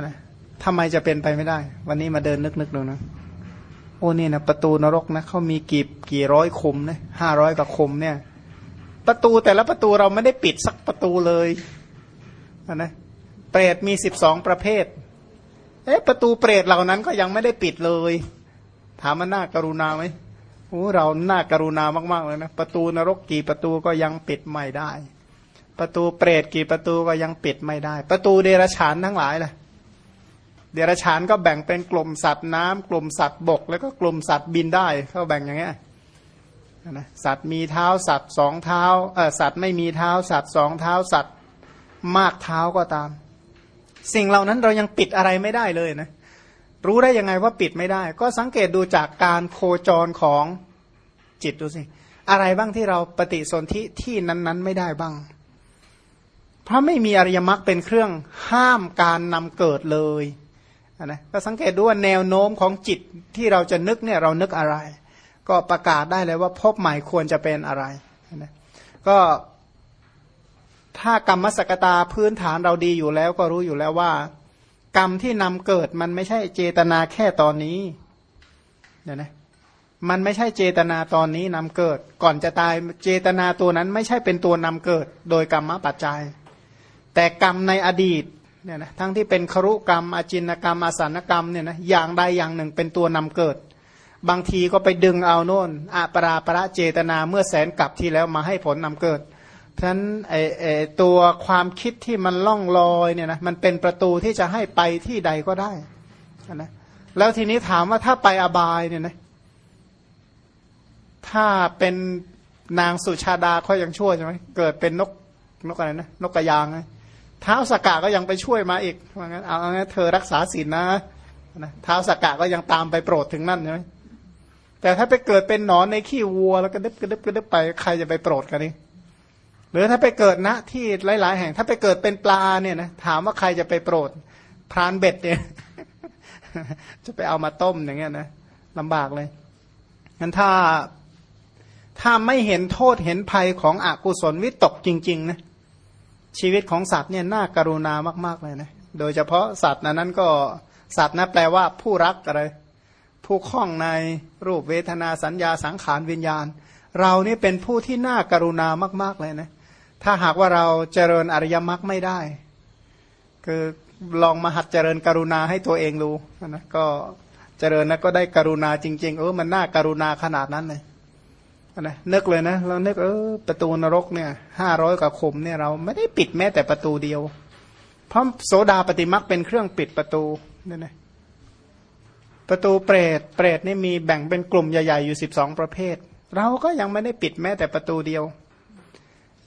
นะทำไมจะเป็นไปไม่ได้ วันนี้มาเดินนึกๆดูนะโอ้นี่นะประตูนรกนะเขามีกี่กี่ร้อยคมนะห้าร้อยกว่าคมเนี่ย ประตูแต่ละประตูเราไม่ได้ปิดสักประตูเลยนะเปรตมีสิบสองประเภท เอ๊ะประตูเปรตเหล่านั้นก็ยังไม่ได้ปิดเลย ถามมันน่ากรุณาไหมโอ้เราน่ากรุณามากๆเลยนะประตูนรกกี่ประตูก็ยังปิดไม่ได้ ประตูเปรตกี่ประตูก็ยังปิดไม่ได้ ประตูเดรัจฉานทั้งหลายล่ะ เดรัจฉานก็แบ่งเป็นกลุ่มสัตว์น้ำกลุ่มสัตว์บก แล้วก็กลุ่มสัตว์บินได้เขาแบ่งอย่างเงี้ยนะสัตว์มีเท้าสัตว์สองเท้าเออสัตว์ไม่มีเท้าสัตว์สองเท้าสัตว์มากเท้าก็ตาม สิ่งเหล่านั้นเรายังปิดอะไรไม่ได้เลยนะรู้ได้ยังไงว่าปิดไม่ได้ ก็สังเกตดูจากการโคจรของจิตดูสิอะไรบ้างที่เราปฏิสนธิที่นั้น ๆ ไม่ได้บ้าง เพราะไม่มีอริยมรรคเป็นเครื่องห้ามการนำเกิดเลย นะก็สังเกตดูว่าแนวโน้มของจิตที่เราจะนึกเนี่ยเรานึกอะไร ก็ประกาศได้เลยว่าพบใหม่ควรจะเป็นอะไรนะก็ถ้ากรรมสกตาพื้นฐานเราดีอยู่แล้วก็รู้อยู่แล้วว่า กรรมที่นำเกิดมันไม่ใช่เจตนาแค่ตอนนี้เนี่ยนะมันไม่ใช่เจตนาตอนนี้นำเกิด ก่อนจะตายเจตนาตัวนั้นไม่ใช่เป็นตัวนำเกิด โดยกรรมปัจจัย แต่กรรมในอดีต เนี่ยนะทั้งที่เป็นครุกรรมอจินกรรมอาสานกรรมเนี่ยนะอย่างใดอย่างหนึ่งเป็นตัวนำเกิด บางทีก็ไปดึงเอาโน่นอปราประเจตนาเมื่อแสนกลับที่แล้วมาให้ผลนำเกิดฉะนั้นไอไอตัวความคิดที่มันล่องลอยเนี่ยนะมันเป็นประตูที่จะให้ไปที่ใดก็ได้นะแล้วทีนี้ถามว่าถ้าไปอบายเนี่ยนะถ้าเป็นนางสุชาดาเขายังช่วยใช่ไหมเกิดเป็นนกนกอะไรนะนกกระยางไง เท้าสกกะก็ยังไปช่วยมาอีกว่างั้นเอางั้นเธอรักษาศีลนะนะเท้าสกกะก็ยังตามไปโปรดถึงนั่นใช่ไหมแต่ถ้าไปเกิดเป็นหนอนในขี้วัว แล้วก็ดึบกระดึบกระดึบไปใครจะไปโปรดกันนี่หรือถ้าไปเกิดณที่หลาย ๆ แห่ง ถ้าไปเกิดเป็นปลาเนี่ยนะถามว่าใครจะไปโปรด พรานเบ็ดเนี่ยจะไปเอามาต้มอย่างเงี้ยนะลำบากเลยงั้นถ้าถ้าไม่เห็นโทษเห็นภัยของอกุศลวิตกจริง ๆ นะ ชีวิตของสัตว์เนี่ยน่ากรุณามากๆเลยนะโดยเฉพาะสัตว์นั้นนั้นก็สัตว์นะแปลว่าผู้รักอะไร ผู้คล้องในรูปเวทนาสัญญาสังขารวิญญาณ เรานี่เป็นผู้ที่น่ากรุณามาก ๆเลยนะถ้าหากว่าเราเจริญอริยมรรคไม่ได้ คือลองมาหัดเจริญกรุณาให้ตัวเองดูนะก็เจริญนะก็ได้กรุณาจริง ๆ เออมันน่าการุณาขนาดนั้นเลย นะนึกเลยนะเรานึกเออประตูนรกเนี่ยห้าร้อยกว่าคมเนี่ยเราไม่ได้ปิดแม้แต่ประตูเดียว เพราะโสดาปฏิมักเป็นเครื่องปิดประตูเนี่ยนะประตูเปรตเปรตนี่มีแบ่งเป็นกลุ่มใหญ่ๆอยู่สิบสองประเภท เราก็ยังไม่ได้ปิดแม้แต่ประตูเดียว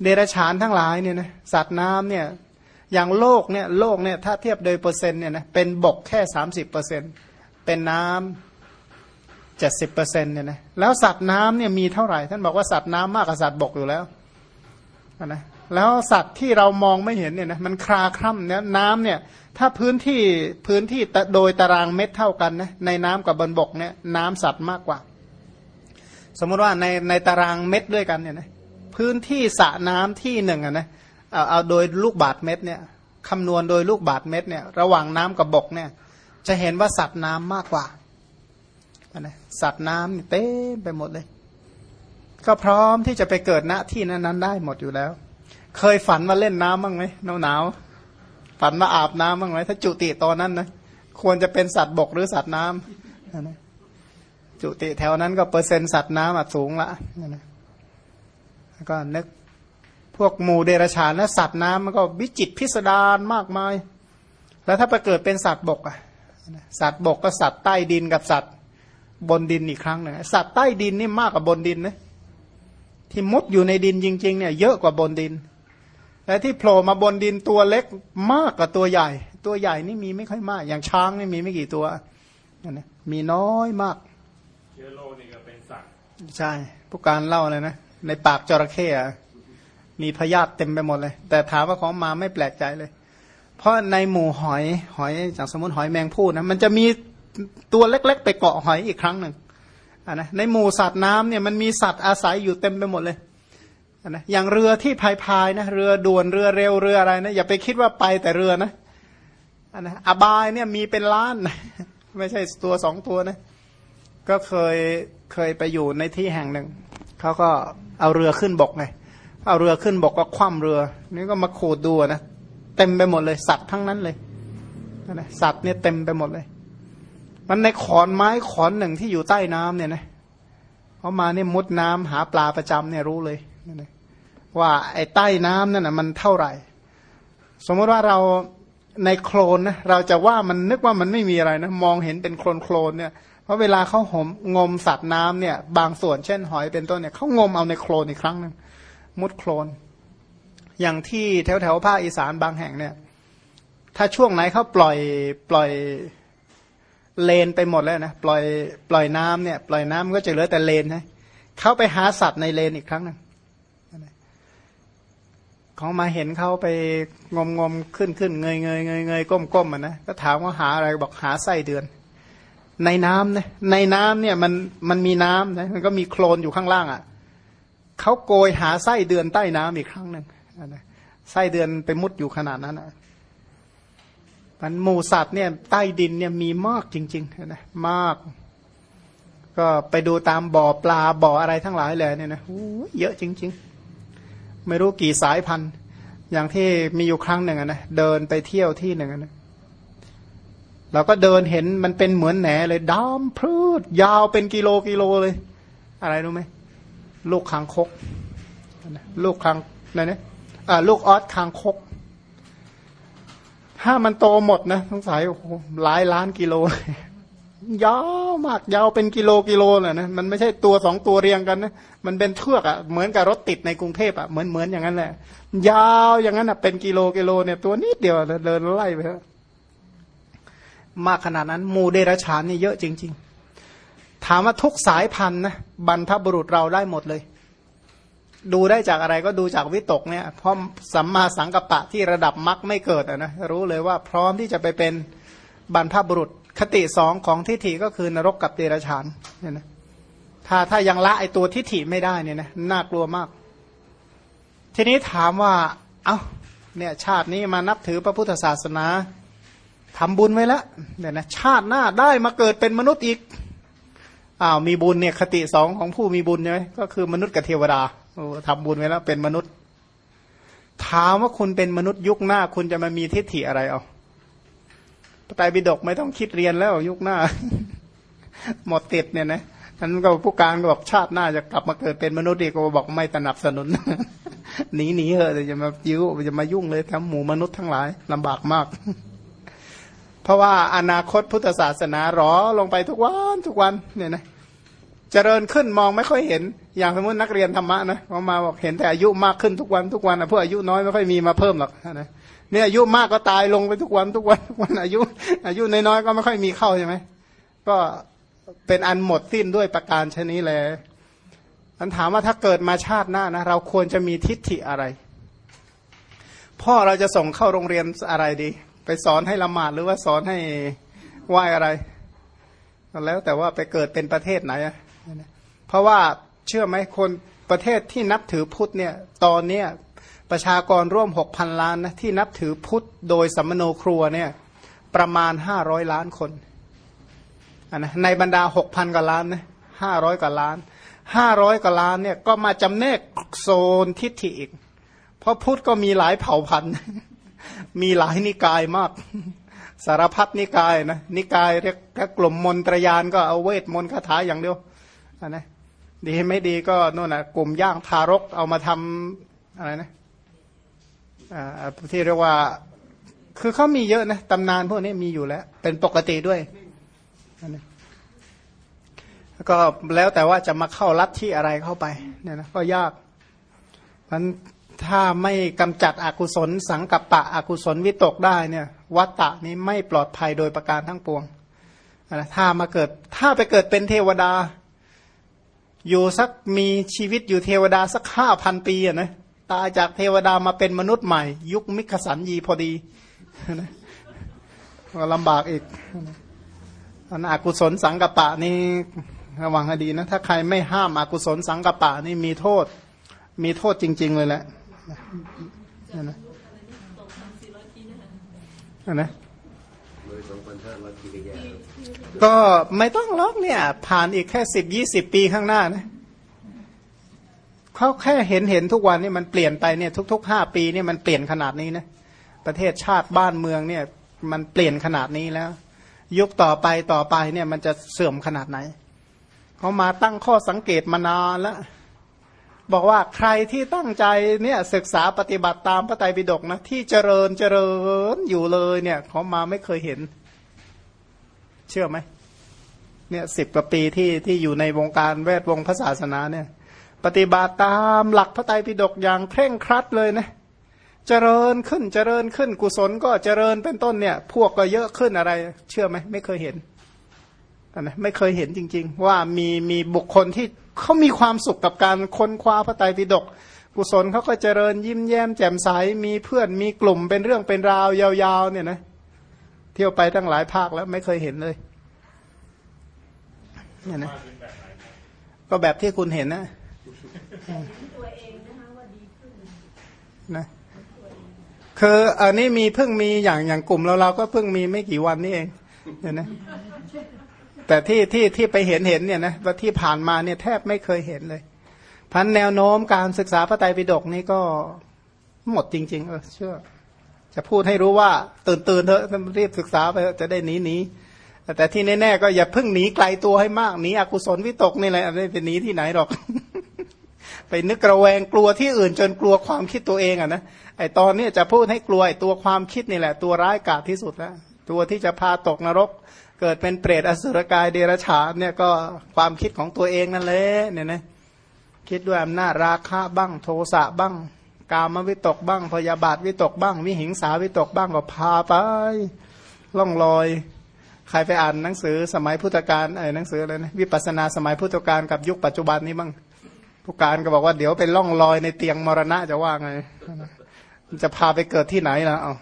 เดรัจฉานทั้งหลายเนี่ยนะสัตว์น้ำเนี่ยอย่างโลกเนี่ยโลกเนี่ยถ้าเทียบโดยเปอร์เซ็นต์เนี่ยนะเป็นบกแค่สามสิบเปอร์เซ็นเป็นน้ำเจ็ดสิบเปอร์เซ็นเนี่ยนะแล้วสัตว์น้ำเนี่ยมีเท่าไหร่ ท่านบอกว่าสัตว์น้ำมากกว่าสัตว์บกอยู่แล้วนะแล้วสัตว์ที่เรามองไม่เห็นเนี่ยนะมันคลาคล่ำเนี่ยน้ำเนี่ย ถ้าพื้นที่พื้นที่โดยตารางเม็ดเท่ากันนะในน้ำกับบนบกเนี่ยน้ำสัตว์มากกว่า สมมติว่าในในตารางเม็ดด้วยกันเนี่ยนะพื้นที่สระน้ำที่หนึ่งอะนะเอาเอาโดยลูกบาทเม็ดเนี่ยคำนวณโดยลูกบาทเม็ดเนี่ยระหว่างน้ำกับบกเนี่ยจะเห็นว่าสัตว์น้ำมากกว่า นะสัตว์น้ำเต็มไปหมดเลย ก็พร้อมที่จะไปเกิดณที่นั้นๆได้หมดอยู่แล้ว เคยฝันมาเล่นน้ำบ้างไหมหนาวหนาวฝันมาอาบน้ำบ้างไหมถ้าจุติตอนนั้นนะควรจะเป็นสัตว์บกหรือสัตว์น้ำนะจุติแถวนั้นก็เปอร์เซ็นต์สัตว์น้ำสูงละนะก็นึกพวกหมูเดรัจฉานและสัตว์น้ำมันก็วิจิตพิสดารมากมาย แล้วถ้าไปเกิดเป็นสัตว์บกอะสัตว์บกก็สัตว์ใต้ดินกับสัตว์ บนดินอีกครั้งหนึ่งสัตว์ใต้ดินนี่มากกว่าบนดินนะที่มุดอยู่ในดินจริง ๆ เนี่ย เยอะกว่าบนดิน และที่โผล่มาบนดินตัวเล็กมากกว่าตัวใหญ่ ตัวใหญ่นี่มีไม่ค่อยมาก อย่างช้างนี่มีไม่กี่ตัวนะมีน้อยมากเชื้อโรคนี่ก็เป็นสัตว์ใช่ผู้การเล่าเลยนะในปากจระเข้มีพยาธิเต็มไปหมดเลย แต่ถามว่าของมาไม่แปลกใจเลย เพราะในหมู่หอยหอยอย่างสมมติหอยแมงพูดนะมันจะมี ตัวเล็ก ๆ ไปเกาะหอยอีกครั้งหนึ่งนะในหมู่สัตว์น้ำเนี่ยมันมีสัตว์อาศัยอยู่เต็มไปหมดเลยนะอย่างเรือที่พายพายนะเรือด่วนเรือเร็วเรืออะไรนะอย่าไปคิดว่าไปแต่เรือนะอันนะอบายเนี่ยมีเป็นล้าน ไม่ใช่ตัวสองตัวนะ ก็เคยเคยไปอยู่ในที่แห่งหนึ่งเขาก็เอาเรือขึ้นบกไงเอาเรือขึ้นบกก็คว่ำเรือ นี่ก็มาขูดดูนะเต็มไปหมดเลย สัตว์ทั้งนั้นเลยนะสัตว์เนี่ยเต็มไปหมดเลย มันในขอนไม้ขอนหนึ่งที่อยู่ใต้น้ำเนี่ยนะเขามาเนี่ยมุดน้ำหาปลาประจำเนี่ยรู้เลยว่าไอ้ใต้น้ำนั่นนะมันเท่าไหร่ สมมติว่าเราในโคลนนะเราจะว่ามันนึกว่ามันไม่มีอะไรนะมองเห็นเป็นโคลนโคลนเนี่ยเพราะเวลาเขาหมงมสัตว์น้ำเนี่ย บางส่วนเช่นหอยเป็นต้นเนี่ยเขางมเอาในโคลนอีกครั้งหนึ่งมุดโคลน อย่างที่แถวแถวภาคอีสานบางแห่งเนี่ย ถ้าช่วงไหนเขาปล่อยปล่อย เลนไปหมดแล้วนะปล่อยปล่อยน้ำเนี่ยปล่อยน้ำก็จะเหลือแต่เลนนะเขาไปหาสัตว์ในเลนอีกครั้งหนึ่งเขามาเห็นเขาไปงมงมขึ้นขึ้นเงยเงยเงยเงยก้มก้มอะนะก็ถามว่าหาอะไรบอกหาไส้เดือน ในน้ำนะในน้ำเนี่ยมันมันมีน้ำนะมันก็มีโคลนอยู่ข้างล่างอะเขาโกยหาไส้เดือนใต้น้ำอีกครั้งหนึ่งไส้เดือนไปมุดอยู่ขนาดนั้นอะ มันหมูสัตว์เนี่ยใต้ดินเนี่ยมีมากจริงๆนะมาก ก็ไปดูตามบ่อปลาบ่ออะไรทั้งหลายเลยเนี่ยนะเยอะจริง ๆ ไม่รู้กี่สายพันธุ์อย่างที่มีอยู่ครั้งหนึ่งนะเดินไปเที่ยวที่หนึ่งนะเราก็เดินเห็นมันเป็นเหมือนแหนเลยดำพืชยาวเป็นกิโลกิโลเลย อะไรรู้ไหมลูกคางคก ลูกคางอะไรเนี่ยลูกออสคางคก ถ้ามันโตหมดนะสงสัยโอ้โหหลายล้านกิโลยาวมากยาวเป็นกิโลกิโลเลยนะมันไม่ใช่ตัวสองตัวเรียงกันนะมันเป็นเทือกอะ่ะเหมือนกับรถติดในกรุงเทพอะ่ะเหมือนเหมือนอย่างนั้นแหละ ยาวอย่างนั้นอะเป็นกิโลกิโลเนี่ยตัวนิดเดียวเดินไล่ไปเถอะมากขนาดนั้นมูเดรชานนี่เยอะจริง ๆ ถามว่าทุกสายพันธุ์นะบรรพบุรุษเราได้หมดเลย ดูได้จากอะไรก็ดูจากวิตกเนี่ยเพราะสัมมาสังกัปปะที่ระดับมรรคไม่เกิดนะรู้เลยว่าพร้อมที่จะไปเป็นบรรพบุรุษคติสองของทิฏฐิก็คือนรกกับเดรัจฉานเนี่ยนะถ้าถ้ายังละไอตัวทิฏฐิไม่ได้เนี่ยนะน่ากลัวมาก ทีนี้ถามว่า เอา้าเนี่ยชาตินี้มานับถือพระพุทธศาสนาทำบุญไว้แล้วเนี่ยนะชาติหน้าได้มาเกิดเป็นมนุษย์อีกอ้าวมีบุญเนี่ยคติสองของผู้มีบุญใช่ไหมก็คือมนุษย์กับเทวดา ทำบุญไว้แล้วเป็นมนุษย์ ถามว่าคุณเป็นมนุษย์ยุคหน้า คุณจะมามีทิฏฐิอะไรเอาพระไตรปิฎกไม่ต้องคิดเรียนแล้วยุคหน้า หมดติดเนี่ยนะท่านก็ผู้การก็บอกชาติหน้าจะกลับมาเกิดเป็นมนุษย์อีกก็บอกไม่สนับสนุนหนีหนีเหอะจะมายิ้วจะมายุ่งเลยทั้งหมู่มนุษย์ทั้งหลายลำบากมาก เพราะว่าอนาคตพุทธศาสนารอลงไปทุกวันทุกวันเนี่ยนะ เจริญขึ้นมองไม่ค่อยเห็น อย่างสมมตินักเรียนธรรมะนะพอมาบอกเห็นแต่อายุมากขึ้นทุกวันทุกวันนะพวกออายุน้อยไม่ค่อยมีมาเพิ่มหรอกนะเนี่ยอายุมากก็ตายลงไปทุกวันทุกวันทุกวันอายุ อายุน้อยๆก็ไม่ค่อยมีเข้าใช่ไหมก็เป็นอันหมดสิ้นด้วยประการชนี้เลอันถามว่าถ้าเกิดมาชาติหน้านะเราควรจะมีทิฏฐิอะไร พ่อเราจะส่งเข้าโรงเรียนอะไรดี ไปสอนให้ละหมาดหรือว่าสอนให้ไหวอะไร แล้วแต่ว่าไปเกิดเป็นประเทศไหนอะ เพราะว่าเชื่อไหมคนประเทศที่นับถือพุทธเนี่ยตอนเนี้ยประชากรร่วมหกพันล้านนะที่นับถือพุทธโดยสัมมโนครัวเนี่ยประมาณห้าร้อยล้านคนนนะในบรรดาหกพันกว่าล้านนะห้าร้อยกว่าล้านห้าร้อยกว่าล้านเนี่ยก็มาจำแนกโซนทิฏฐิอีก เพราะพุทธก็มีหลายเผ่าพันธุ์ มีหลายนิกายมาก สารพัดนิกายนะนิกายเรียกกลุ่มมนตรยานก็เอาเวทมนต์คาถาอย่างเดียว นะดีไม่ดีก็โน่นนะกลุ่มย่างทารกเอามาทำอะไรนะอ่าที่เรียกว่า คือเขามีเยอะนะตำนานพวกนี้มีอยู่แล้ว เป็นปกติด้วยนะก็แล้วแต่ว่าจะมาเข้ารัดที่อะไรเข้าไปเนี่ยนะก็ยากมันถ้าไม่กำจัดอกุศล สังกัปปะอกุศลวิตกได้เนี่ยวัตตะนี้ไม่ปลอดภัยโดยประการทั้งปวงนะถ้ามาเกิดถ้าไปเกิดเป็นเทวดา อยู่สักมีชีวิตอยู่เทวดาสักห้าพันปีอะนะตายจากเทวดามาเป็นมนุษย์ใหม่ ยุคมิขสันยีพอดีลำบากอีกอันอกุศลสังกปะนี่ระวังให้ดีนะ ถ้าใครไม่ห้ามอกุศลสังกปปะนี่มีโทษ มีโทษจริง ๆ เลยแหละนะนะ ก็ไม่ต้องล็อกเนี่ย ผ่านอีกแค่สิบยี่สิบปีข้างหน้านะเขาแค่เห็นเห็นทุกวันนี่มันเปลี่ยนไปเนี่ยทุกๆห้าปีเนี่ยมันเปลี่ยนขนาดนี้นะประเทศชาติบ้านเมืองเนี่ย มันเปลี่ยนขนาดนี้แล้ว ยุคต่อไปต่อไปเนี่ยมันจะเสื่อมขนาดไหนเขามาตั้งข้อสังเกตมานานแล้วบอกว่าใครที่ตั้งใจเนี่ยศึกษาปฏิบัติตามพระไตรปิฎกนะที่เจริญเจริญอยู่เลยเนี่ยเขามาไม่เคยเห็น เชื่อไหมเนี่ยสิบกว่าปีที่ที่อยู่ในวงการแวดวงพระศาสนาเนี่ย ปฏิบัติตามหลักพระไตรปิฎกอย่างเคร่งครัดเลยนะเจริญขึ้นเจริญขึ้นกุศลก็เจริญเป็นต้นเนี่ย พวกก็เยอะขึ้นอะไร เชื่อไหมไม่เคยเห็นนะไม่เคยเห็นจริง ๆ ว่ามีมีบุคคลที่เขามีความสุขกับการค้นคว้าพระไตรปิฎกกุศลเขาก็เจริญยิ้มแย้มแจ่มใสมีเพื่อนมีกลุ่มเป็นเรื่องเป็นราวยาวๆเนี่ยนะเที่ยวไปตั้งหลายภาคแล้วไม่เคยเห็นเลยเนี่ยนะก็แบบที่คุณเห็นนะนะคะว่าดีขึ้นนะคืออันนี้มีเพิ่งมีอย่างอย่างกลุ่มเราเราก็เพิ่งมีไม่กี่วันนี่เองเนี่ยนะแต่ที่ที่ที่ไปเห็นเห็นเนี่ยนะว่าที่ผ่านมาเนี่ยแทบไม่เคยเห็นเลย พันแนวโน้มการศึกษาพระไตรปิฎกนี่ก็หมดจริง ๆ เออเชื่อ จะพูดให้รู้ว่าตื่นตื่นเถอะรีบศึกษาไปจะได้หนีหนีแต่ที่แน่ๆก็อย่าเพิ่งหนีไกลตัวให้มากหนีอกุศลวิตกนี่แหละไม่เป็นหนีที่ไหนหรอก ไปนึกกระแวงกลัวที่อื่นจนกลัวความคิดตัวเองอะนะไอตอนนี้จะพูดให้กลัวไอตัวความคิดนี่แหละ ตัวร้ายกาจที่สุดแล้วตัวที่จะพาตกนรก เกิดเป็นเปรตอสุรกายเดรัจฉานเนี่ยก็ความคิดของตัวเองนั่นแหละเนี่ยนะคิดด้วยอำนาจราคะบ้างโทสะบ้าง กามวิตกบ้างพยาบาทวิตกบ้าง วิหิงสาวิตกบ้างก็พาไปล่องลอย ใครไปอ่านหนังสือสมัยพุทธกาลไอ้หนังสืออะไรนะวิปัสสนาสมัยพุทธกาลกับยุคปัจจุบันนี้บ้างผู้การก็บอกว่าเดี๋ยวเป็นล่องลอยในเตียงมรณะจะว่าไง จะพาไปเกิดที่ไหนล่ะเอา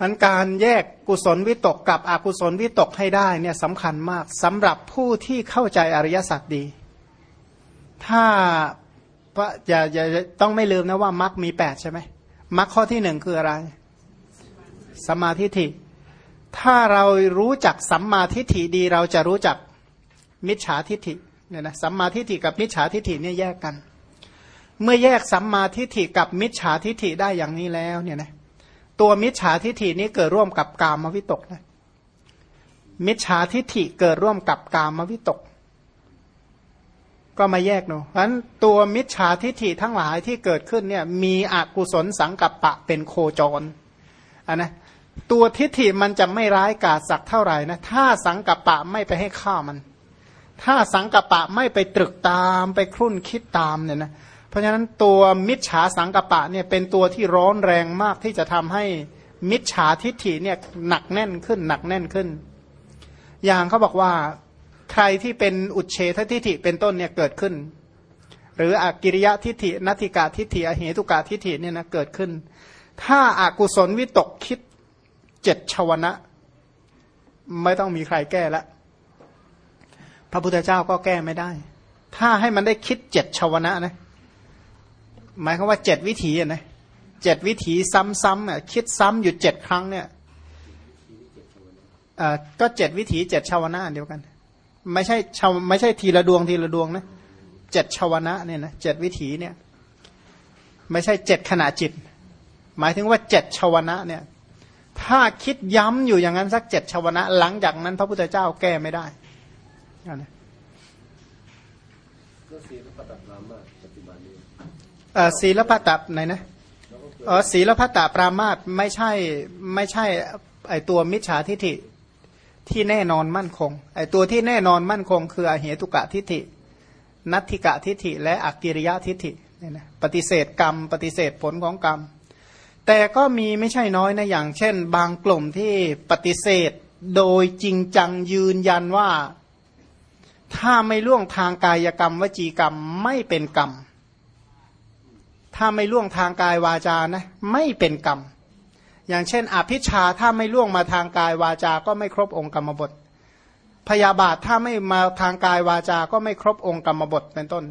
อันการแยกกุศลวิตกกับอกุศลวิตกให้ได้เนี่ยสำคัญมากสำหรับผู้ที่เข้าใจอริยสัจดี ถ้าพระอย่าอย่าต้องไม่ลืมนะว่ามรรคมีแปดใช่ไหมมรรคข้อที่หนึ่งคืออะไร สมาทิฐิ ถ้าเรารู้จักสัมมาทิฏฐิดี เราจะรู้จักมิจฉาทิฏฐิเนี่ยนะสัมมาทิฏฐิกับมิจฉาทิฏฐิเนี่ยแยกกัน เมื่อแยกสัมมาทิฏฐิกับมิจฉาทิฏฐิได้อย่างนี้แล้วเนี่ยนะตัวมิจฉาทิฏฐินี้เกิดร่วมกับกามวิตกนะมิจฉาทิฏฐิเกิดร่วมกับกามวิตก ก็มาแยกเนาะเพราะฉะนั้นตัวมิจฉาทิฏฐิทั้งหลายที่เกิดขึ้นเนี่ยมีอกุศลสังกัปปะเป็นโคจรอันนะตัวทิฏฐิมันจะไม่ร้ายกาจสักเท่าไหร่นะถ้าสังกัปปะไม่ไปให้ข้ามัน ถ้าสังกัปปะไม่ไปตรึกตามไปครุ่นคิดตามเนี่ยนะเพราะฉะนั้นตัวมิจฉาสังกัปปะเนี่ยเป็นตัวที่ร้อนแรงมากที่จะทำให้มิจฉาทิฏฐิเนี่ยหนักแน่นขึ้นหนักแน่นขึ้น อย่างเขาบอกว่า ใครที่เป็นอุเฉททิฏฐิเป็นต้นเนี่ยเกิดขึ้น หรืออากิริยะทิฏฐินัติกาทิฏฐิอเหตุกาทิฏฐิเนี่ยนะเกิดขึ้น ถ้าอากุศลวิตกคิดเจ็ดชวนะ ไม่ต้องมีใครแก้ละพระพุทธเจ้าก็แก้ไม่ได้ ถ้าให้มันได้คิดเจ็ดชวนะนะหมายความว่าเจ็ดวิถีนะเจ็ดวิถีซ้ำๆอะคิดซ้ำอยู่เจ็ดครั้งเนี่ยอ่าก็เจ็ดวิถีเจ็ดชาวนะเดียวกัน ไม่ใช่ชาวไม่ใช่ทีละดวงทีละดวงนะเจ็ดชาวนะเนี่ยนะเจ็ดวิถีเนี่ย ไม่ใช่เจ็ดขณะจิต หมายถึงว่าเจ็ดชาวนะเนี่ย ถ้าคิดย้ำอยู่อย่างนั้นสักเจ็ดชาวนะ หลังจากนั้น พระพุทธเจ้าแก้ไม่ได้นั่นนะก็สีพระปฏิบัติมากปัจจุบันนี้เอ่อศีลพัตตไหนนะอ๋อศีลพัตตปรามาตไม่ใช่ไม่ใช่ไอตัวมิจฉาทิฐิ ที่แน่นอนมั่นคงไอตัวที่แน่นอนมั่นคง คืออเหตุกะทิฐิ นัตถิกะทิฐิ และอักกิริยะทิฐิเนี่ยนะปฏิเสธกรรม ปฏิเสธผลของกรรม แต่ก็มีไม่ใช่น้อยนะอย่างเช่น บางกลุ่มที่ปฏิเสธโดยจริงจังยืนยันว่า ถ้าไม่ล่วงทางกายกรรม วจีกรรมไม่เป็นกรรม ถ้าไม่ล่วงทางกายวาจานะ ไม่เป็นกรรม อย่างเช่น อภิชาถ้าไม่ล่วงมาทางกายวาจาก็ไม่ครบองค์กรรมบท พยาบาทถ้าไม่มาทางกายวาจา ก็ไม่ครบองค์กรรมบทเป็นต้น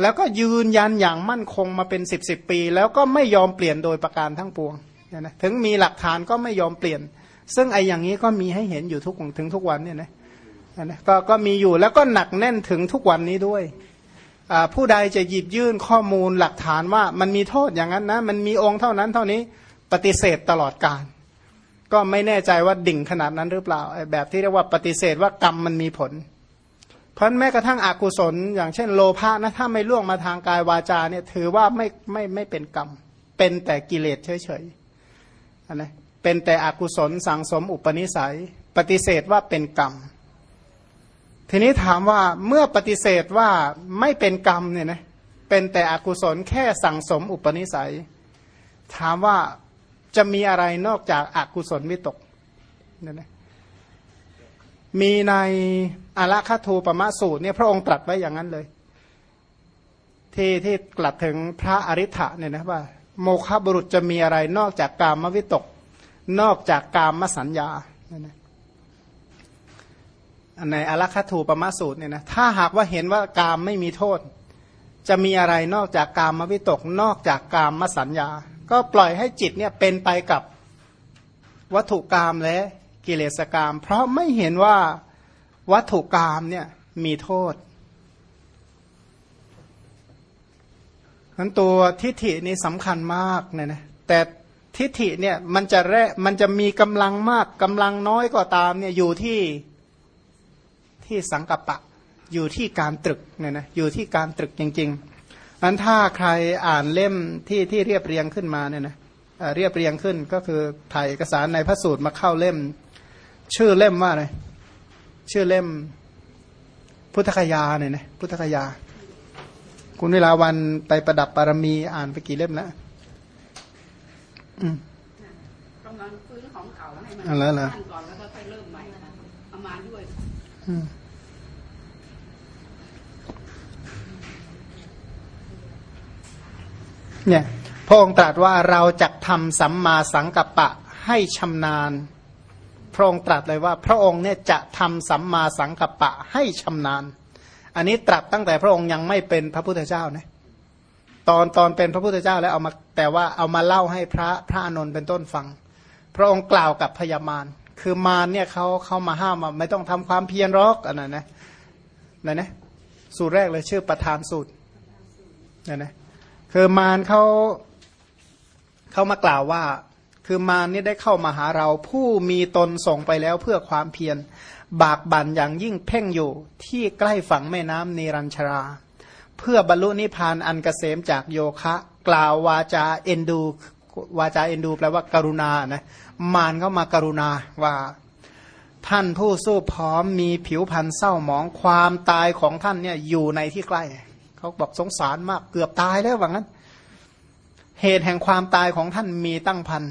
แล้วก็ยืนยันอย่างมั่นคงมาเป็นสิบสิบปี แล้วก็ไม่ยอมเปลี่ยนโดยประการทั้งปวงนะถึงมีหลักฐานก็ไม่ยอมเปลี่ยน ซึ่งไอ้อย่างนี้ก็มีให้เห็นอยู่ทุกถึงทุกวันเนี่ยนะนะก็ก็มีอยู่แล้วก็หนักแน่นถึงทุกวันนี้ด้วยผู้ใดจะหยิบยื่นข้อมูลหลักฐานว่ามันมีโทษอย่างนั้นนะ มันมีองค์เท่านั้นเท่านี้ ปฏิเสธตลอดการ ก็ไม่แน่ใจว่าดิ่งขนาดนั้นหรือเปล่าแบบที่เรียกว่าปฏิเสธว่ากรรมมันมีผล เพราะแม้กระทั่งอกุศล อย่างเช่นโลภะนะถ้าไม่ล่วงมาทางกายวาจาเนี่ยถือว่าไม่ไม่ไม่เป็นกรรม เป็นแต่กิเลสเฉยๆอันนะเป็นแต่อกุศลสังสมอุปนิสัย ปฏิเสธว่าเป็นกรรม ทีนี้ถามว่าเมื่อปฏิเสธว่าไม่เป็นกรรมเนี่ยนะเป็นแต่อกุศลแค่สังสมอุปนิสัย ถามว่า จะมีอะไรนอกจากอากุศลวิตกนี่นะมีในอาราคาทูปมะสูตรเนี่ยพระองค์ตรัสไว้อย่างนั้นเลย ที่ที่กลัดถึงพระอริ t ะเนี่ยนะว่า โมฆะบุรุษจะมีอะไรนอกจากกามวิตก นอกจากกามสัญญานี่ยนะในอาราคาทูปมะสูตรเนี่ยนะถ้าหากว่าเห็นว่ากามไม่มีโทษ จะมีอะไรนอกจากกามวิตก นอกจากกามสัญญา ก็ปล่อยให้จิตเนี่ยเป็นไปกับวัตถุกรรมและกิเลสกรรม เพราะไม่เห็นว่าวัตถุกรรมเนี่ยมีโทษนั้นตัวทิฏฐินี่สำคัญมากเนี่ยนะแต่ทิฏฐิเนี่ยมันจะแรมันจะมีกำลังมากกำลังน้อยก็ตามเนี่ยอยู่ที่ที่สังกัปปะ อยู่ที่การตรึกเนี่ยนะอยู่ที่การตรึกจริง ๆ นั้นถ้าใครอ่านเล่มที่ที่เรียบเรียงขึ้นมาเนี่ยนะเอ่อเรียบเรียงขึ้นก็คือถ่ายเอกสารในพระสูตรมาเข้าเล่ม ชื่อเล่มว่าอะไรชื่อเล่ม พุทธคยาเนี่ยนะพุทธคยา คุณเวลาวันไปประดับปารมีอ่านไปกี่เล่มแล้วอืมกำลังฟื้นของเก่าให้มันอะแล้วเหรอสั้นก่อนแล้วก็ค่อยเริ่มใหม่ค่ะเอามาด้วย อืม เนี่ยพระองค์ตรัสว่าเราจะทำสัมมาสังกัปปะให้ชำนาญ พระองค์ตรัสเลยว่า พระองค์เนี่ยจะทำสัมมาสังกัปปะให้ชำนาญ อันนี้ตรัสตั้งแต่พระองค์ยังไม่เป็นพระพุทธเจ้านะตอนตอนเป็นพระพุทธเจ้าแล้วเอามาแต่ว่าเอามาเล่าให้พระพระอานนท์เป็นต้นฟัง พระองค์กล่าวกับพญามาร คือมารเนี่ยเขาเขามาห้ามว่าไม่ต้องทำความเพียรรอกอันนั้นนะนั่นนะสูตรแรกเลยชื่อประธานสูตรนั่นนะ คือมารเขาเขามากล่าวว่า คือมารนี่ได้เข้ามาหาเราผู้มีตนส่งไปแล้วเพื่อความเพียร บากบั่นอย่างยิ่งเพ่งอยู่ที่ใกล้ฝั่งแม่น้ำเนรัญชรา เพื่อบรรลุนิพพานอันเกษมจากโยคะ กล่าววาจาเอ็นดูวาจาเอ็นดูแปลว่าการุณานะมารเข้ามาการุณาว่าท่านผู้สู้พร้อมมีผิวพรรณเศร้าหมองความตายของท่านเนี่ยอยู่ในที่ใกล้ เขาบอกสงสารมากเกือบตายแล้วว่างั้น เหตุแห่งความตายของท่านมีตั้งพัน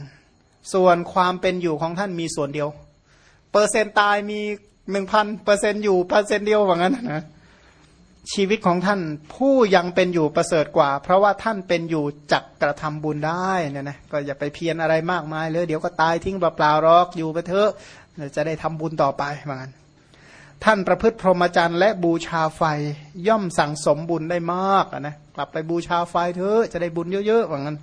ส่วนความเป็นอยู่ของท่านมีส่วนเดียว เปอร์เซ็นต์ตายมีหนึ่งพันเปอร์เซ็นต์อยู่เปอร์เซ็นต์เดียวว่างั้นนะชีวิตของท่านผู้ยังเป็นอยู่ประเสริฐกว่า เพราะว่าท่านเป็นอยู่จักกระทำบุญได้เนี่ยนะก็อย่าไปเพียรอะไรมากมายเลย เดี๋ยวก็ตายทิ้งเปล่าๆหรอกอยู่ไปเถอะจะได้ทำบุญต่อไปว่างั้น ท่านประพฤติพรหมจรรย์และบูชาไฟ ย่อมสั่งสมบุญได้มากอะนะกลับไปบูชาไฟเถอะจะได้บุญเยอะๆว่างั้น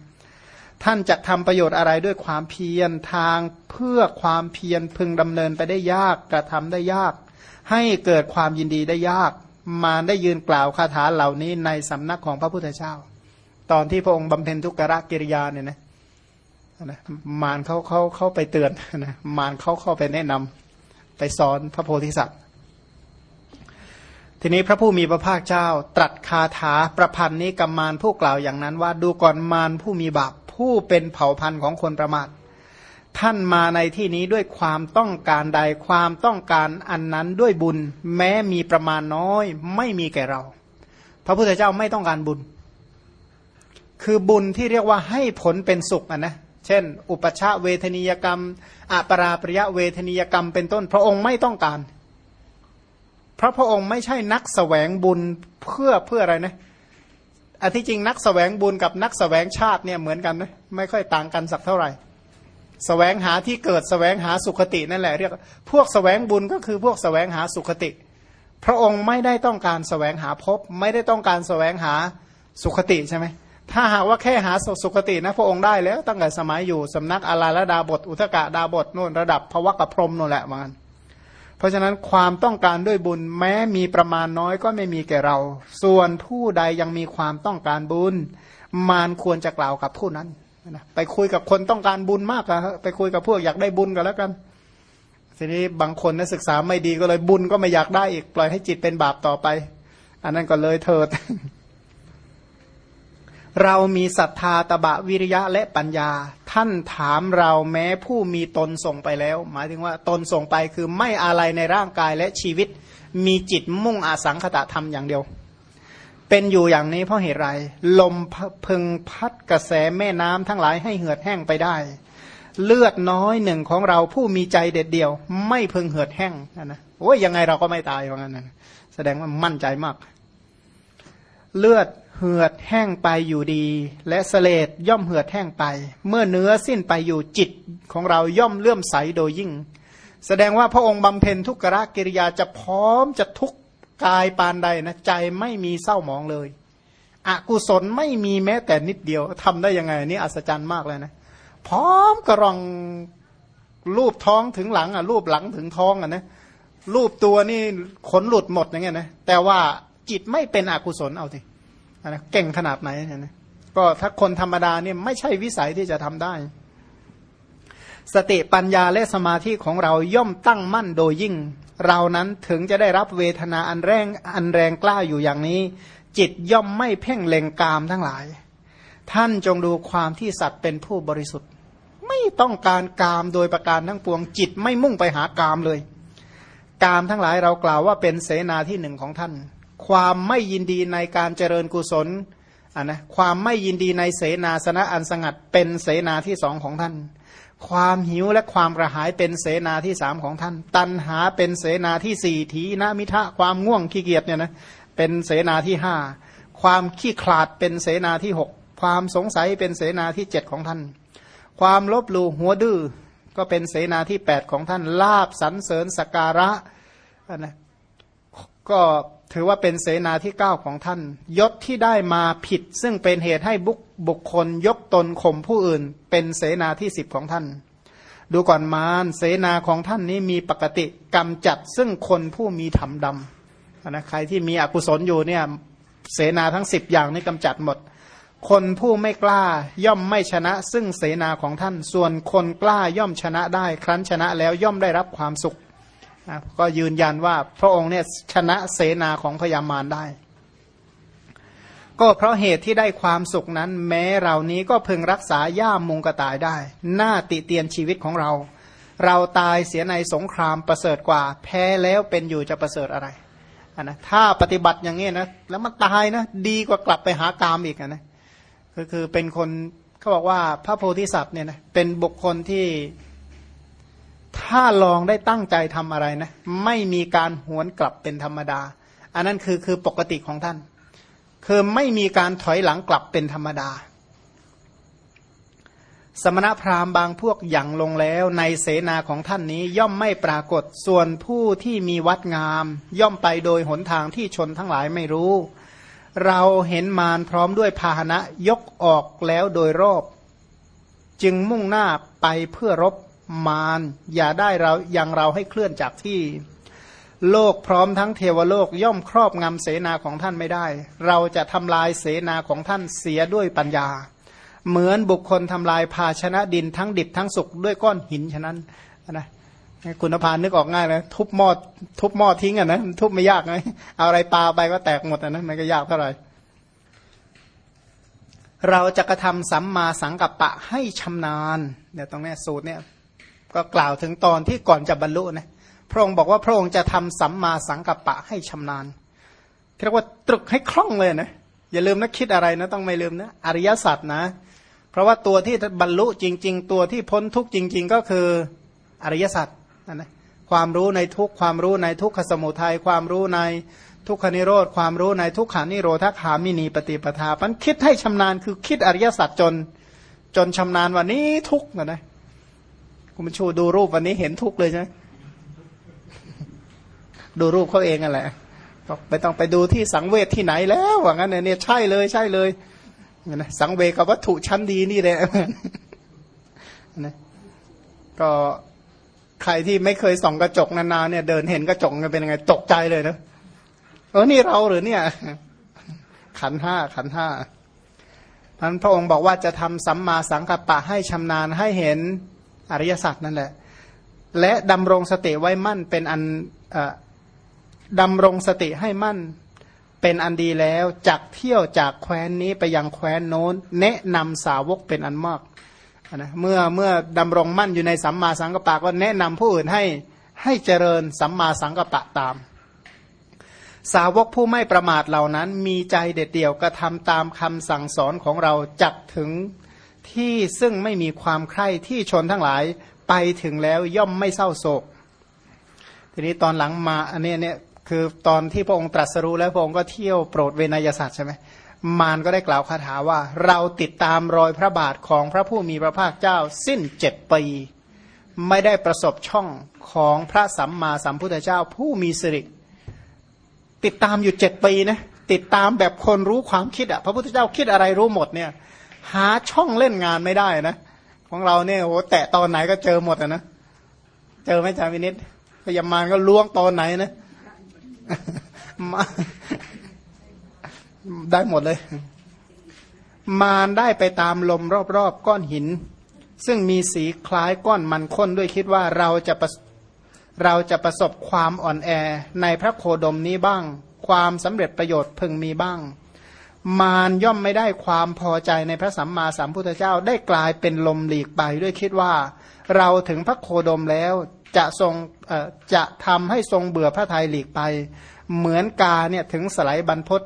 ท่านจะทำประโยชน์อะไรด้วยความเพียรทางเพื่อความเพียรพึงดำเนินไปได้ยากกระทำได้ยาก ให้เกิดความยินดีได้ยาก มาได้ยืนกล่าวคาถาเหล่านี้ในสำนักของพระพุทธเจ้า ตอนที่พระองค์บำเพ็ญทุกขกิริยาเนี่ยนะนะมารเขาเขาเขาไปเตือนนะมารเขาเข้าไปแนะนำไปสอนพระโพธิสัตว์ ทีนี้พระผู้มีพระภาคเจ้า ตรัสคาถาประพันธ์นี้กับมารผู้กล่าวอย่างนั้นว่าดูก่อนมารผู้มีบาปผู้เป็นเผ่าพันธุ์ของคนประมาทท่านมาในที่นี้ด้วยความต้องการใดความต้องการอันนั้นด้วยบุญ แม้มีประมาณน้อย ไม่มีแก่เรา พระพุทธเจ้าไม่ต้องการบุญ คือบุญที่เรียกว่าให้ผลเป็นสุขอะนะเช่น อุปชาเวทนิยกรรมอัปราปริยะเวทนิยกรรมเป็นต้น พระองค์ไม่ต้องการ พราะพระองค์ไม่ใช่นักสแสวงบุญเพื่อเพื่ออะไรนะอันที่จริงนักสแสวงบุญกับนักสแสวงชาติเนี่ยเหมือนกันนะไม่ค่อยต่างกันสักเท่าไหร่สแสวงหาที่เกิดสแสวงหาสุขตินั่นแหละเรียกพวกสแสวงบุญก็คือพวกสแสวงหาสุขติ พระองค์ไม่ได้ต้องการแสวงหาภพไม่ได้ต้องการแสวงหาสุขติใช่ไหมถ้าหากว่าแค่หาสุขตินะพระองค์ได้แล้วตั้งแต่สมัยอยู่สำนักอาลาละดาบท อุทกะดาบทนู่นระดับพระวักพรมนู่นแหละมัน เพราะฉะนั้นความต้องการด้วยบุญแม้มีประมาณน้อยก็ไม่มีแก่เรา ส่วนผู้ใดยังมีความต้องการบุญ มารควรจะกล่าวกับผู้นั้นนะไปคุยกับคนต้องการบุญมากอะไปคุยกับพวกอยากได้บุญกันแล้วกัน ทีนี้บางคนนักศึกษาไม่ดีก็เลยบุญก็ไม่อยากได้อีก ปล่อยให้จิตเป็นบาปต่อไป อันนั้นก็เลยเถิด เรามีศรัทธาตบะวิริยะและปัญญา ท่านถามเราแม้ผู้มีตนส่งไปแล้ว หมายถึงว่าตนส่งไปคือไม่อะไรในร่างกายและชีวิต มีจิตมุ่งอาสังขตะธรรมอย่างเดียว เป็นอยู่อย่างนี้เพราะเหตุไร ลมพึงพัดกระแสแม่น้ำทั้งหลายให้เหือดแห้งไปได้ เลือดน้อยหนึ่งของเราผู้มีใจเด็ดเดียว ไม่พึงเหือดแห้งนะนะโอ้ยยังไงเราก็ไม่ตายว่างั้นนะแสดงว่ามั่นใจมาก เลือดเหือดแห้งไปอยู่ดี และสเลดย่อมเหือดแห้งไป เมื่อเนื้อสิ้นไปอยู่จิตของเราย่อมเลื่อมใสโดยยิ่ง แสดงว่าพระองค์บำเพ็ญทุกขะกิริยาจะพร้อมจะทุกกายปานใดนะใจไม่มีเศร้าหมองเลยอกุศลไม่มีแม้แต่นิดเดียวทำได้ยังไงนี่อัศจรรย์มากเลยนะพร้อมกระรองรูปท้องถึงหลังอะรูปหลังถึงท้องอะนะรูปตัวนี่ขนหลุดหมดอย่างเงี้ยนะแต่ว่า จิตไม่เป็นอกุศลเอาทีนะเก่งขนาดไหนเนี่ยนะก็ถ้าคนธรรมดาเนี่ยไม่ใช่วิสัยที่จะทำได้ สติปัญญาและสมาธิของเราย่อมตั้งมั่นโดยยิ่ง เรานั้นถึงจะได้รับเวทนาอันแรงอันแรงกล้าอยู่อย่างนี้ จิตย่อมไม่เพ่งเล็งกามทั้งหลาย ท่านจงดูความที่สัตว์เป็นผู้บริสุทธิ์ ไม่ต้องการกามโดยประการทั้งปวง จิตไม่มุ่งไปหากามเลย กามทั้งหลายเรากล่าวว่าเป็นเสนาที่หนึ่งของท่าน ความไม่ยินดีในการเจริญกุศลอะนะความไม่ยินดีในเสนาสนะอันสงัดเป็นเสนาที่สองของท่าน ความหิวและความกระหายเป็นเสนาที่สามของท่าน ตันหาเป็นเสนาที่สี่ทีนามิทะความง่วงขี้เกียจเนี่ยนะเป็นเสนาที่ห้าความขี้ขลาดเป็นเสนาที่หกความสงสัยเป็นเสนาที่เจ็ดของท่าน ความลบหลู่หัวดื้อก็เป็นเสนาที่แปดของท่านลาบสันเสริญสการะนะก็ ถือว่าเป็นเสนาที่เก้าของท่าน ยศที่ได้มาผิด ซึ่งเป็นเหตุให้บุคบุคคล ยกตนข่มผู้อื่น เป็นเสนาที่สิบของท่าน ดูก่อนมารเสนาของท่านนี้มีปกติกำจัดซึ่งคนผู้มีธรรมดำนะใครที่มีอกุศลอยู่เนี่ยเสนาทั้งสิบอย่างนี้กำจัดหมด คนผู้ไม่กล้าย่อมไม่ชนะ ซึ่งเสนาของท่าน ส่วนคนกล้าย่อมชนะได้ ครั้นชนะแล้วย่อมได้รับความสุข ก็ยืนยันว่าพระองค์เนี่ยชนะเสนาของพญามารได้ ก็เพราะเหตุที่ได้ความสุขนั้น แม้เรานี้ก็พึงรักษาย่ามมุงกระตายได้หน้าติเตียนชีวิตของเรา เราตายเสียในสงครามประเสริฐกว่า แพ้แล้วเป็นอยู่จะประเสริฐอะไรนนะถ้าปฏิบัติอย่างนี้นะแล้วมันตายนะดีกว่ากลับไปหากามอีกนะก็คือเป็นคนเขาบอกว่าพระโพธิสัตว์เนี่ยนะเป็นบุคคลที่ ถ้าลองได้ตั้งใจทำอะไรนะ ไม่มีการหวนกลับเป็นธรรมดา อันนั้นคือคือปกติของท่าน คือไม่มีการถอยหลังกลับเป็นธรรมดา สมณพราหมณ์บางพวกหยั่งลงแล้ว ในเสนาของท่านนี้ย่อมไม่ปรากฏส่วนผู้ที่มีวัดงาม ย่อมไปโดยหนทางที่ชนทั้งหลายไม่รู้ เราเห็นมารพร้อมด้วยพาหนะยกออกแล้วโดยรอบ จึงมุ่งหน้าไปเพื่อรบ มารอย่าได้เรายังเราให้เคลื่อนจากที่ โลกพร้อมทั้งเทวโลกย่อมครอบงำเสนาของท่านไม่ได้ เราจะทำลายเสนาของท่านเสียด้วยปัญญา เหมือนบุคคลทำลายภาชนะดินทั้งดิบทั้งสุกด้วยก้อนหินฉะนั้นนะคุณพานนึกออกง่ายเลยทุบหม้อทุบหม้อทิ้งอะนะทุบไม่ยากเลยเอาอะไรปลาไปก็แตกหมดอะนะมันก็ยากเท่าไหร่เราจะกระทำสัมมาสังกัปปะให้ชำนาญเนี่ยตรงนี้สูตรเนี่ย ก็กล่าวถึงตอนที่ก่อนจะบรรลุนะพระองค์บอกว่าพระองค์จะทำสัมมาสังกัปปะให้ชำนาญเรียกว่าตรึกให้คล่องเลยนะอย่าลืมนะคิดอะไรนะต้องไม่ลืมนะอริยสัจนะ เพราะว่าตัวที่บรรลุจริง ๆ ตัวที่พ้นทุกข์จริง ๆ ก็คืออริยสัจนะนะความรู้ในทุกความรู้ในทุกขสมุทัยความรู้ในทุกขนิโรธความรู้ในทุกขานิโรธขามินีปฏิปทามันคิดให้ชำนาญคือคิดอริยสัจจน จนชำนาญวันนี้ทุกนะนะ คุณชูดูรูปวันนี้เห็นทุกเลยใช่ไหมดูรูปเขาเองอะแหละไม่ต้องไปดูที่สังเวชที่ไหนแล้วว่างั้นเนี่ยใช่เลยใช่เลยนะสังเวชกับวัตถุชั้นดีนี่แหละนะก็ใครที่ไม่เคยส่องกระจกนานๆเนี่ยเดินเห็นกระจกมันเป็นยังไงตกใจเลยนะเออนี่เราหรือเนี่ย ขันห้าขันห้าท่านพระองค์บอกว่าจะทำสัมมาสังกัปปะให้ชำนาญให้เห็น อริยสัจนั่นแหละ และดำรงสติไว้มั่นเป็นอันอดำรงสติให้มั่นเป็นอันดีแล้วจักเที่ยวจากแคว้นนี้ไปยังแคว้นโน้น แนะนำสาวกเป็นอันมากนะเมื่อเมื่อดำรงมั่นอยู่ในสัมมาสังกัปปะก็แนะนำผู้อื่นให้ให้เจริญสัมมาสังกัปปะตาม สาวกผู้ไม่ประมาทเหล่านั้น มีใจเด็ดเดี่ยวกระทำตามคำสั่งสอนของเราจักถึง ที่ซึ่งไม่มีความใคร่ที่ชนทั้งหลายไปถึงแล้วย่อมไม่เศร้าโศก ทีนี้ตอนหลังมาอันนี้เนี่ยคือตอนที่พระองค์ตรัสรู้แล้วพระองค์ก็เที่ยวโปรดเวนยศาสตร์ใช่ไหมมารก็ได้กล่าวคาถาว่า เราติดตามรอยพระบาทของพระผู้มีพระภาคเจ้าสิ้นเจ็ดปี ไม่ได้ประสบช่องของพระสัมมาสัมพุทธเจ้าผู้มีสิริติดตามอยู่เจ็ดปีนะติดตามแบบคนรู้ความคิดอะพระพุทธเจ้าคิดอะไรรู้หมดเนี่ย หาช่องเล่นงานไม่ได้นะ ของเราเนี่ยโอ้แตะตอนไหนก็เจอหมดอะนะเจอไหมจาวินิตพยามารก็ล้วงตอนไหนนะได้หมดเลย มารได้ไปตามลมรอบๆก้อนหิน ซึ่งมีสีคล้ายก้อนมันข้นด้วยคิดว่าเราจะระเราจะประสบความอ่อนแอในพระโคดมนี้บ้าง ความสำเร็จประโยชน์พึงมีบ้าง มารย่อมไม่ได้ความพอใจในพระสัมมาสัมพุทธเจ้าได้กลายเป็นลมหลีกไปด้วยคิดว่า เราถึงพระโคดมแล้วจะทรงจะทำให้ทรงเบื่อพระทัยหลีกไป เหมือนกาเนี่ยถึงสไลด์บรรพศ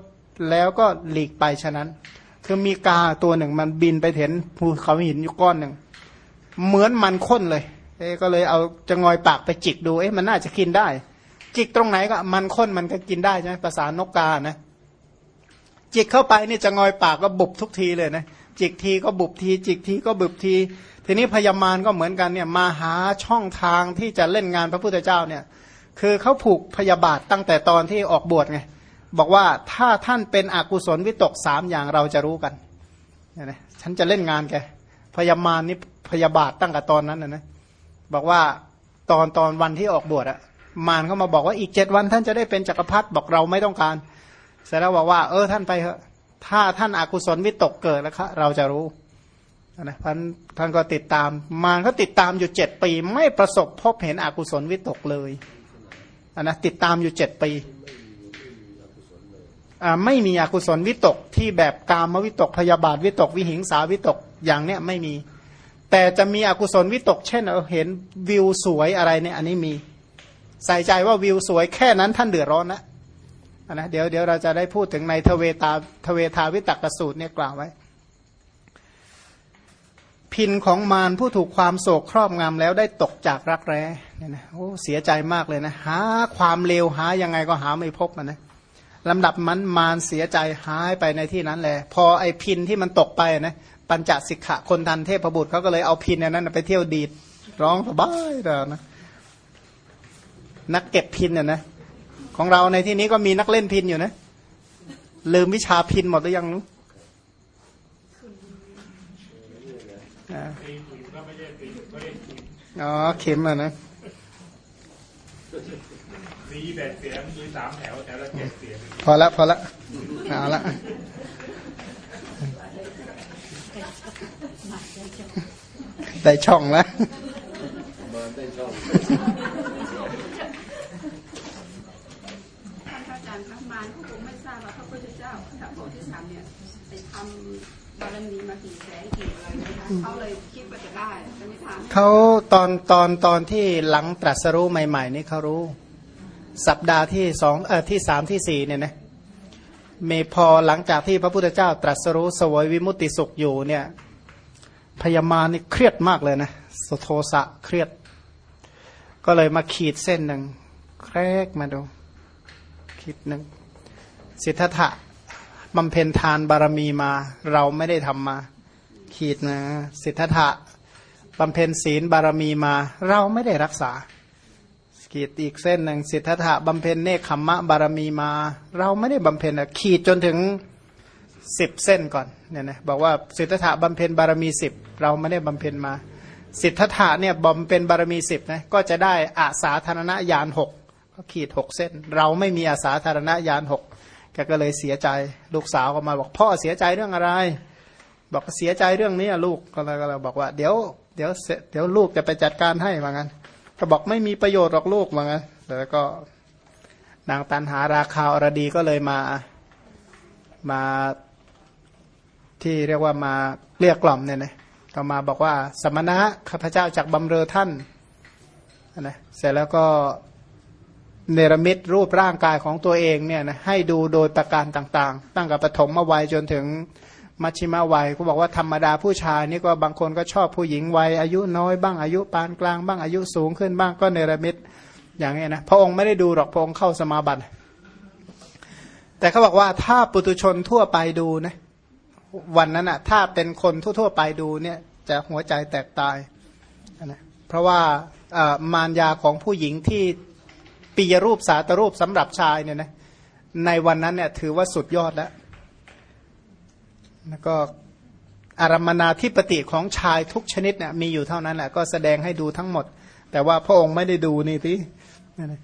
แล้วก็หลีกไปฉะนั้น คือมีกาตัวหนึ่งมันบินไปเห็นภูเขาหินอยู่ก้อนหนึ่งเหมือนมันข้นเลยเอ๊ก็เลยเอาจะงอยปากไปจิกดูเอ๊ะมันน่าจะกินได้ จิกตรงไหนก็มันข้นมันก็กินได้ใช่ไหมภาษานกกานะ จิกเข้าไปนี่จะงอยปากก็บุบทุกทีเลยนะจิกทีก็บุบที จิกทีก็บุบที ทีนี้พญามารก็เหมือนกันเนี่ยมาหาช่องทางที่จะเล่นงานพระพุทธเจ้าเนี่ย คือเขาผูกพยาบาทตั้งแต่ตอนที่ออกบวชไงบอกว่าถ้าท่านเป็นอกุศลวิตกสามอย่างเราจะรู้กันนี่นะฉันจะเล่นงานแกพยามารนี่พยาบาทตั้งแต่ตอนนั้นนะนะบอกว่าตอนตอนวันที่ออกบวชอะมารเขามาบอกว่าอีกเจ็ดวันท่านจะได้เป็นจักรพรรดิบอกเราไม่ต้องการ เสร็จแล้วบอกว่า เออท่านไปเถอะถ้าท่านอากุศลวิตกเกิดแล้วครับเราจะรู้นะท่านท่านก็ติดตามมารก็ติดตามอยู่เจ็ดปี ไม่ประสบพบเห็นอกุศลวิตกเลยนะติดตามอยู่เจ็ดปีไม่มีอกุศลวิตกที่แบบกามวิตกพยาบาทวิตกวิหิงสาวิตกอย่างเนี้ยไม่มี แต่จะมีอกุศลวิตก เช่นเออเห็นวิวสวยอะไรเนี่ยอันนี้มี ใส่ใจว่าวิวสวยแค่นั้นท่านเดือดร้อนนะ นะเดี๋ยวเดี๋ยวเราจะได้พูดถึงในทเวตาทเวทาวิตกสูตรเนี่ยกล่าวไว้ พินของมารผู้ถูกความโศกครอบงำแล้วได้ตกจากรักแร้เนี่ยนะโอ้เสียใจมากเลยนะหาความเลวหายังไงก็หาไม่พบมันนะลำดับมันมารเสียใจหายไปในที่นั้นแหละพอไอ้พินที่มันตกไปนะปัญจสิกขะคนทันเทพบุตรเขาก็เลยเอาพินนั้นไปเที่ยวดีดร้องสบายเลยนะนักเก็บพินเนี่ยนะ ของเราในที่นี้ก็มีนักเล่นพินอยู่นะ ลืมวิชาพินหมดหรือยังนุอ๋อเข็มอะนะมีแบตเสียงมีสามแถวแถวละเจ็ดเสียงพอละพอละเอาละได้ช่องแล้วมาได้ช่อง ท่านพระอาจารย์พระมารเขาคงไม่ทราบว่าพระพุทธเจ้าพระโพธิสัตว์เนี่ยไป ทำบารมีมากี่แสนกี่อะไรนะคะเขาเลยคิดว่าจะได้แต่ไม่ทำเขาตอนตอนตอนที่หลังตรัสรู้ใหม่ ๆ นี่เขารู้ สัปดาห์ที่สองเออที่สามที่สี่เนี่ยนะเมพอหลังจากที่พระพุทธเจ้าตรัสรู้สวยวิมุตติสุขอยู่เนี่ยพญามานี่เครียดมากเลยนะสโทสะเครียด ก็เลยมาขีดเส้นหนึ่งแครกมาดูขีดหนึ่งสิทธัตถะ บำเพ็ญทานบารมีมา เราไม่ได้ทำมา ขีดนะสิทธัตถะบำเพ็ญศีลบารมีมา เราไม่ได้รักษาขีดอีกเส้นหนึ่งสิทธะบำเพ็ญเนคขมมะบารมีมา เราไม่ได้บำเพ็ญอะขีดจนถึงสิบเส้นก่อนเนี่ยนะบอกว่าสิทธะบำเพ็ญบารมีสิบเราไม่ได้บำเพ็ญมา สิทธะเนี่ยบำเพ็ญบารมีสิบนะก็จะได้อาสาธารณญาณหกขีดหกเส้น เราไม่มีอาสาธารณญาณหก แกก็เลยเสียใจ ลูกสาวก็มาบอกพ่อเสียใจเรื่องอะไร บอกเสียใจเรื่องนี้ลูกก็เลยก็เลยบอกว่าเดี๋ยวเดี๋ยวเดี๋ยวลูกจะไปจัดการให้ว่างั้น ก็บอกไม่มีประโยชน์หรอกลูกว่างั้นแล้วก็นางตันหาราคาอรดีก็เลยมามาที่เรียกว่ามาเรียกกล่อมเนี่ยนะก็มาบอกว่าสมณะข้าพเจ้าจากบำเรอท่านนะเสร็จแล้วก็ เนรมิตรูปร่างกายของตัวเองเนี่ยนะให้ดูโดยประการต่างๆ ตั้งแต่ปฐมวัยจนถึงมัชชิมาวัยก็บอกว่าธรรมดาผู้ชายนี่ก็บางคนก็ชอบผู้หญิงวัยอายุน้อยบ้างอายุปานกลางบ้างอายุสูงขึ้นบ้างก็เนรมิตอย่างนี้นะพระองค์ไม่ได้ดูหรอกพระองค์เข้าสมาบัติ แต่เขาบอกว่าถ้าปุตุชนทั่วไปดูนะวันนั้นอะถ้าเป็นคนทั่วๆไปดูเนี่ยจะหัวใจแตกตายนะเพราะว่ามารยาของผู้หญิงที่ ปียรูปสาตรูปสำหรับชายเนี่ยนะในวันนั้นเนี่ยถือว่าสุดยอดแล้ว แล้วก็อารมนาธิปติของชายทุกชนิดเนี่ยมีอยู่เท่านั้นแหละก็แสดงให้ดูทั้งหมด แต่ว่าพระองค์ไม่ได้ดูนี่ที่นั่นนะ